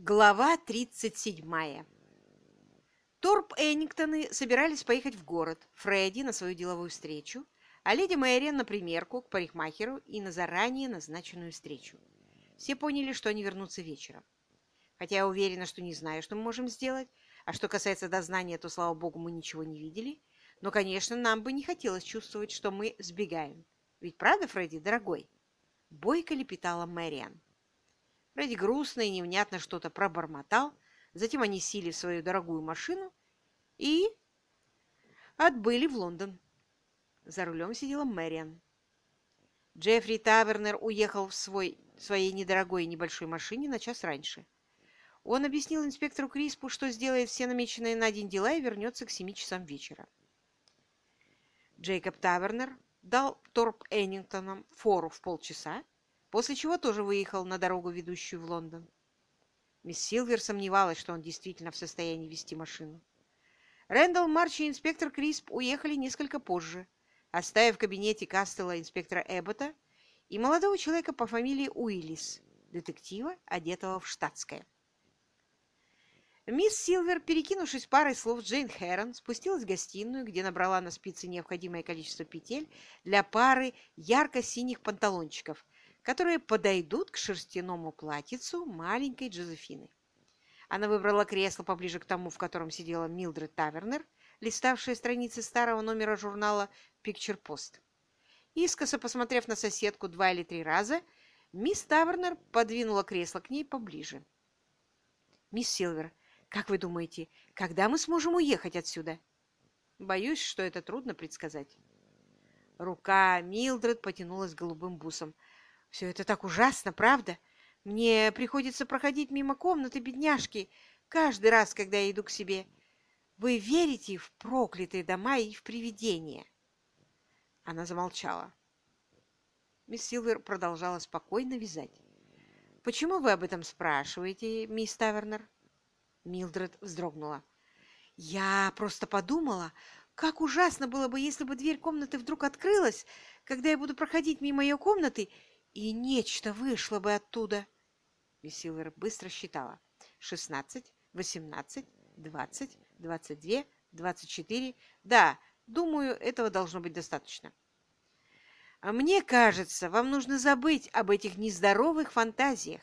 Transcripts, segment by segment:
Глава 37. Торп Эннингтоны собирались поехать в город, Фредди на свою деловую встречу, а леди Мэриан на примерку к парикмахеру и на заранее назначенную встречу. Все поняли, что они вернутся вечером. Хотя я уверена, что не знаю, что мы можем сделать, а что касается дознания, то, слава богу, мы ничего не видели. Но, конечно, нам бы не хотелось чувствовать, что мы сбегаем. Ведь правда, Фредди, дорогой? Бойко лепетала Мэриан. Фредди грустно и невнятно что-то пробормотал. Затем они сели в свою дорогую машину и отбыли в Лондон. За рулем сидела Мэриан. Джеффри Тавернер уехал в свой, своей недорогой небольшой машине на час раньше. Он объяснил инспектору Криспу, что сделает все намеченные на день дела и вернется к семи часам вечера. Джейкоб Тавернер дал Торп Эннингтонам фору в полчаса, после чего тоже выехал на дорогу, ведущую в Лондон. Мисс Силвер сомневалась, что он действительно в состоянии вести машину. Рэндалл Марч и инспектор Крисп уехали несколько позже, оставив в кабинете Кастела инспектора Эббота и молодого человека по фамилии Уиллис, детектива, одетого в штатское. Мисс Силвер, перекинувшись парой слов Джейн Хэрон, спустилась в гостиную, где набрала на спице необходимое количество петель для пары ярко-синих панталончиков – которые подойдут к шерстяному платьицу маленькой Джозефины. Она выбрала кресло поближе к тому, в котором сидела Милдред Тавернер, листавшая страницы старого номера журнала «Пикчер Пост». Искоса посмотрев на соседку два или три раза, мисс Тавернер подвинула кресло к ней поближе. «Мисс Силвер, как вы думаете, когда мы сможем уехать отсюда?» «Боюсь, что это трудно предсказать». Рука Милдред потянулась голубым бусом. Все это так ужасно, правда? Мне приходится проходить мимо комнаты бедняжки каждый раз, когда я иду к себе. Вы верите в проклятые дома и в привидения?» Она замолчала. Мисс Силвер продолжала спокойно вязать. «Почему вы об этом спрашиваете, мисс Тавернер?» Милдред вздрогнула. «Я просто подумала, как ужасно было бы, если бы дверь комнаты вдруг открылась, когда я буду проходить мимо ее комнаты, и нечто вышло бы оттуда. Мисс быстро считала. Шестнадцать, восемнадцать, двадцать, двадцать две, двадцать четыре. Да, думаю, этого должно быть достаточно. А мне кажется, вам нужно забыть об этих нездоровых фантазиях.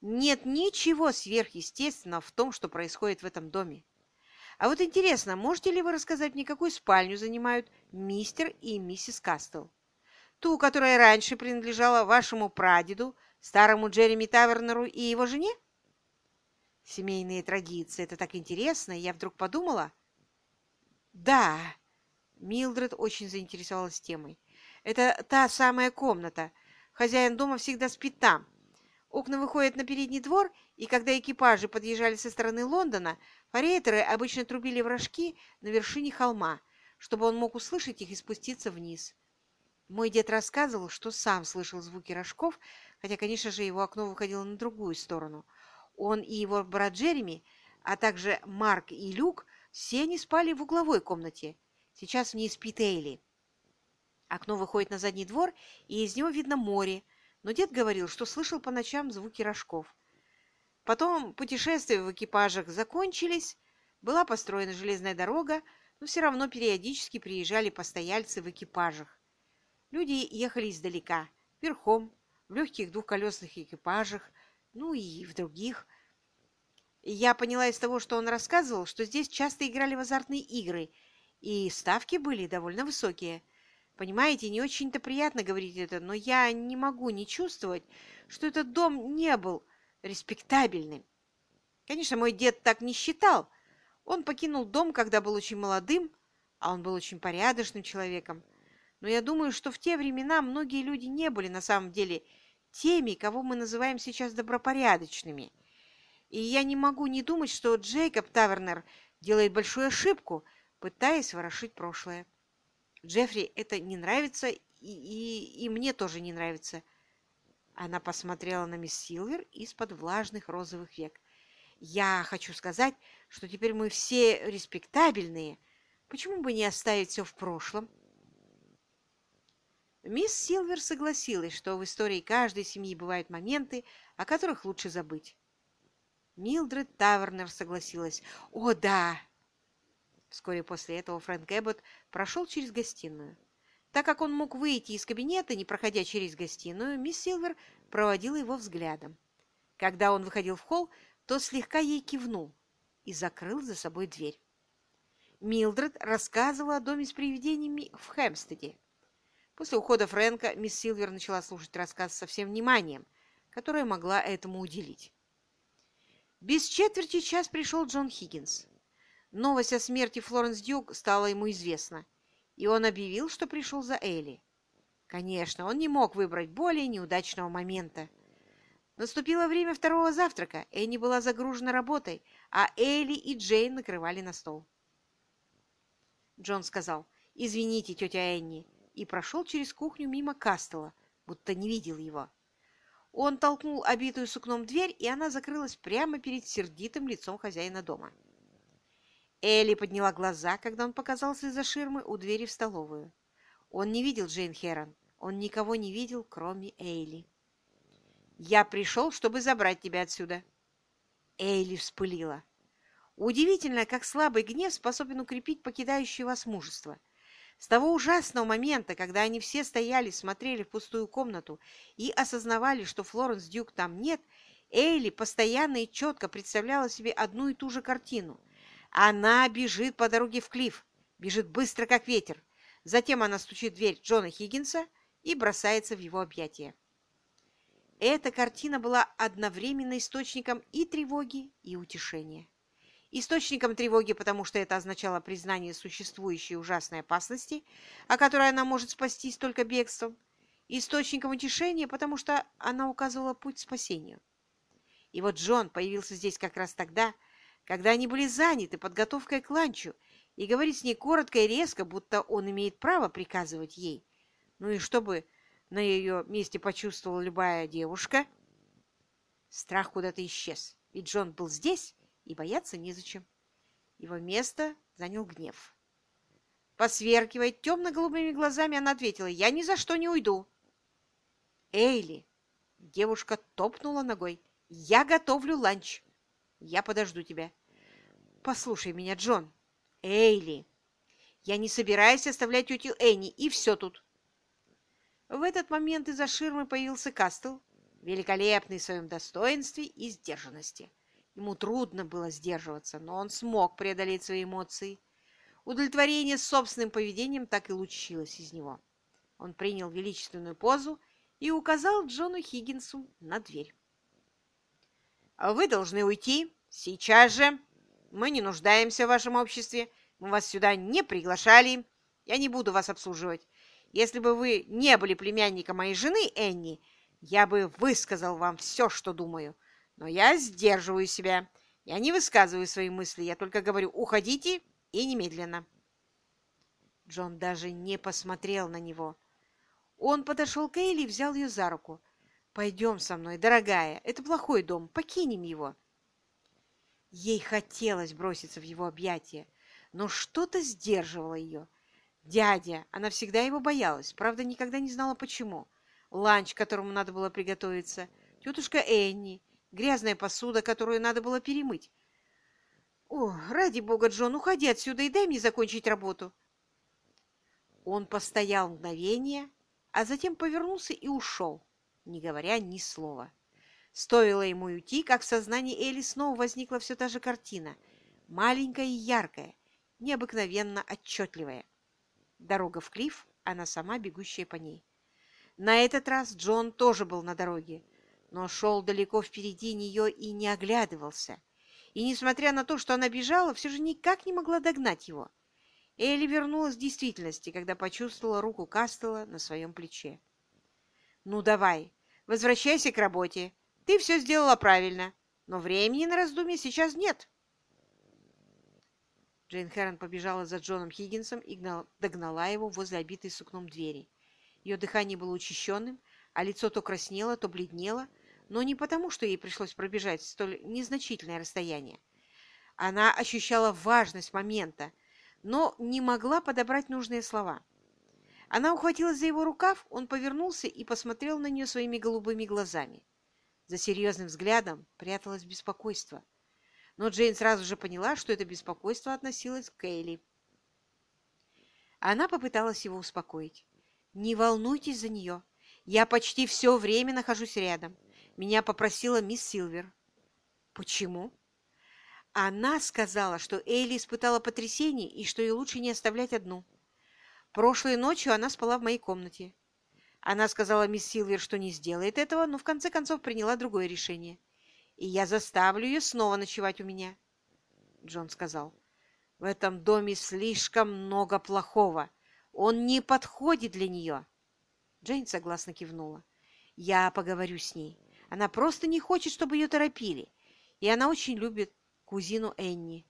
Нет ничего сверхъестественного в том, что происходит в этом доме. А вот интересно, можете ли вы рассказать мне, какую спальню занимают мистер и миссис Кастел? Ту, которая раньше принадлежала вашему прадеду, старому Джереми Тавернеру и его жене? Семейные традиции — это так интересно, я вдруг подумала. Да, Милдред очень заинтересовалась темой. Это та самая комната. Хозяин дома всегда спит там. Окна выходят на передний двор, и когда экипажи подъезжали со стороны Лондона, форейтеры обычно трубили в рожки на вершине холма, чтобы он мог услышать их и спуститься вниз. Мой дед рассказывал, что сам слышал звуки рожков, хотя, конечно же, его окно выходило на другую сторону. Он и его брат Джереми, а также Марк и Люк, все они спали в угловой комнате. Сейчас в ней спит Эйли. Окно выходит на задний двор, и из него видно море, но дед говорил, что слышал по ночам звуки рожков. Потом путешествия в экипажах закончились, была построена железная дорога, но все равно периодически приезжали постояльцы в экипажах. Люди ехали издалека, верхом, в легких двухколесных экипажах, ну и в других. Я поняла из того, что он рассказывал, что здесь часто играли в азартные игры, и ставки были довольно высокие. Понимаете, не очень-то приятно говорить это, но я не могу не чувствовать, что этот дом не был респектабельным. Конечно, мой дед так не считал. Он покинул дом, когда был очень молодым, а он был очень порядочным человеком но я думаю, что в те времена многие люди не были на самом деле теми, кого мы называем сейчас добропорядочными. И я не могу не думать, что Джейкоб Тавернер делает большую ошибку, пытаясь ворошить прошлое. Джеффри это не нравится, и, и, и мне тоже не нравится. Она посмотрела на мисс Силвер из-под влажных розовых век. Я хочу сказать, что теперь мы все респектабельные. Почему бы не оставить все в прошлом? Мисс Силвер согласилась, что в истории каждой семьи бывают моменты, о которых лучше забыть. Милдред Тавернер согласилась. «О, да!» Вскоре после этого Фрэнк Эббот прошел через гостиную. Так как он мог выйти из кабинета, не проходя через гостиную, мисс Силвер проводила его взглядом. Когда он выходил в холл, то слегка ей кивнул и закрыл за собой дверь. Милдред рассказывала о доме с привидениями в Хэмстеде. После ухода Фрэнка мисс Силвер начала слушать рассказ со всем вниманием, которое могла этому уделить. Без четверти час пришел Джон Хиггинс. Новость о смерти Флоренс Дюк стала ему известна, и он объявил, что пришел за Элли. Конечно, он не мог выбрать более неудачного момента. Наступило время второго завтрака, Энни была загружена работой, а Элли и Джейн накрывали на стол. Джон сказал «Извините, тетя Энни», и прошел через кухню мимо Кастела, будто не видел его. Он толкнул обитую сукном дверь, и она закрылась прямо перед сердитым лицом хозяина дома. Элли подняла глаза, когда он показался из-за ширмы у двери в столовую. Он не видел Джейн Херон. Он никого не видел, кроме Эйли. «Я пришел, чтобы забрать тебя отсюда». Эйли вспылила. Удивительно, как слабый гнев способен укрепить покидающее вас мужество. С того ужасного момента, когда они все стояли, смотрели в пустую комнату и осознавали, что Флоренс Дюк там нет, Эйли постоянно и четко представляла себе одну и ту же картину – она бежит по дороге в Клифф, бежит быстро, как ветер. Затем она стучит в дверь Джона Хиггинса и бросается в его объятия. Эта картина была одновременно источником и тревоги, и утешения. Источником тревоги, потому что это означало признание существующей ужасной опасности, о которой она может спастись только бегством. Источником утешения, потому что она указывала путь к спасению. И вот Джон появился здесь как раз тогда, когда они были заняты подготовкой к ланчу, и говорить с ней коротко и резко, будто он имеет право приказывать ей. Ну и чтобы на ее месте почувствовала любая девушка. Страх куда-то исчез, ведь Джон был здесь, и бояться незачем. Его место занял гнев. Посверкивая темно-голубыми глазами, она ответила, «Я ни за что не уйду». «Эйли!» Девушка топнула ногой. «Я готовлю ланч. Я подожду тебя. Послушай меня, Джон. Эйли. Я не собираюсь оставлять тетю Энни, и все тут. В этот момент из-за ширмы появился Кастл, великолепный в своем достоинстве и сдержанности. Ему трудно было сдерживаться, но он смог преодолеть свои эмоции. Удовлетворение собственным поведением так и лучилось из него. Он принял величественную позу и указал Джону Хиггинсу на дверь. Вы должны уйти сейчас же. Мы не нуждаемся в вашем обществе. Мы вас сюда не приглашали. Я не буду вас обслуживать. Если бы вы не были племянником моей жены, Энни, я бы высказал вам все, что думаю. Но я сдерживаю себя. Я не высказываю свои мысли. Я только говорю «уходите» и немедленно. Джон даже не посмотрел на него. Он подошел к Эйли и взял ее за руку. Пойдем со мной, дорогая. Это плохой дом. Покинем его. Ей хотелось броситься в его объятия, но что-то сдерживало ее. Дядя, она всегда его боялась, правда, никогда не знала почему. Ланч, к которому надо было приготовиться, тетушка Энни, грязная посуда, которую надо было перемыть. О, ради бога, Джон, уходи отсюда и дай мне закончить работу. Он постоял мгновение, а затем повернулся и ушел не говоря ни слова. Стоило ему уйти, как в сознании Элли снова возникла все та же картина, маленькая и яркая, необыкновенно отчетливая. Дорога в Клифф, она сама бегущая по ней. На этот раз Джон тоже был на дороге, но шел далеко впереди нее и не оглядывался. И, несмотря на то, что она бежала, все же никак не могла догнать его. Элли вернулась в действительности, когда почувствовала руку Кастела на своем плече. «Ну, давай, возвращайся к работе. Ты все сделала правильно, но времени на раздумье сейчас нет». Джейн Хэрон побежала за Джоном Хиггинсом и догнала его возле обитой сукном двери. Ее дыхание было учащенным, а лицо то краснело, то бледнело, но не потому, что ей пришлось пробежать столь незначительное расстояние. Она ощущала важность момента, но не могла подобрать нужные слова. Она ухватилась за его рукав, он повернулся и посмотрел на нее своими голубыми глазами. За серьезным взглядом пряталось беспокойство. но Джейн сразу же поняла, что это беспокойство относилось к Кейли. Она попыталась его успокоить. «Не волнуйтесь за нее. Я почти все время нахожусь рядом. Меня попросила мисс Силвер». «Почему?» Она сказала, что Эйли испытала потрясение и что ей лучше не оставлять одну. Прошлой ночью она спала в моей комнате. Она сказала мисс Силвер, что не сделает этого, но в конце концов приняла другое решение. И я заставлю ее снова ночевать у меня. Джон сказал, в этом доме слишком много плохого. Он не подходит для нее. Джейн согласно кивнула. Я поговорю с ней. Она просто не хочет, чтобы ее торопили. И она очень любит кузину Энни.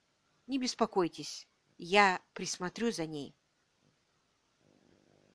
Не беспокойтесь, я присмотрю за ней.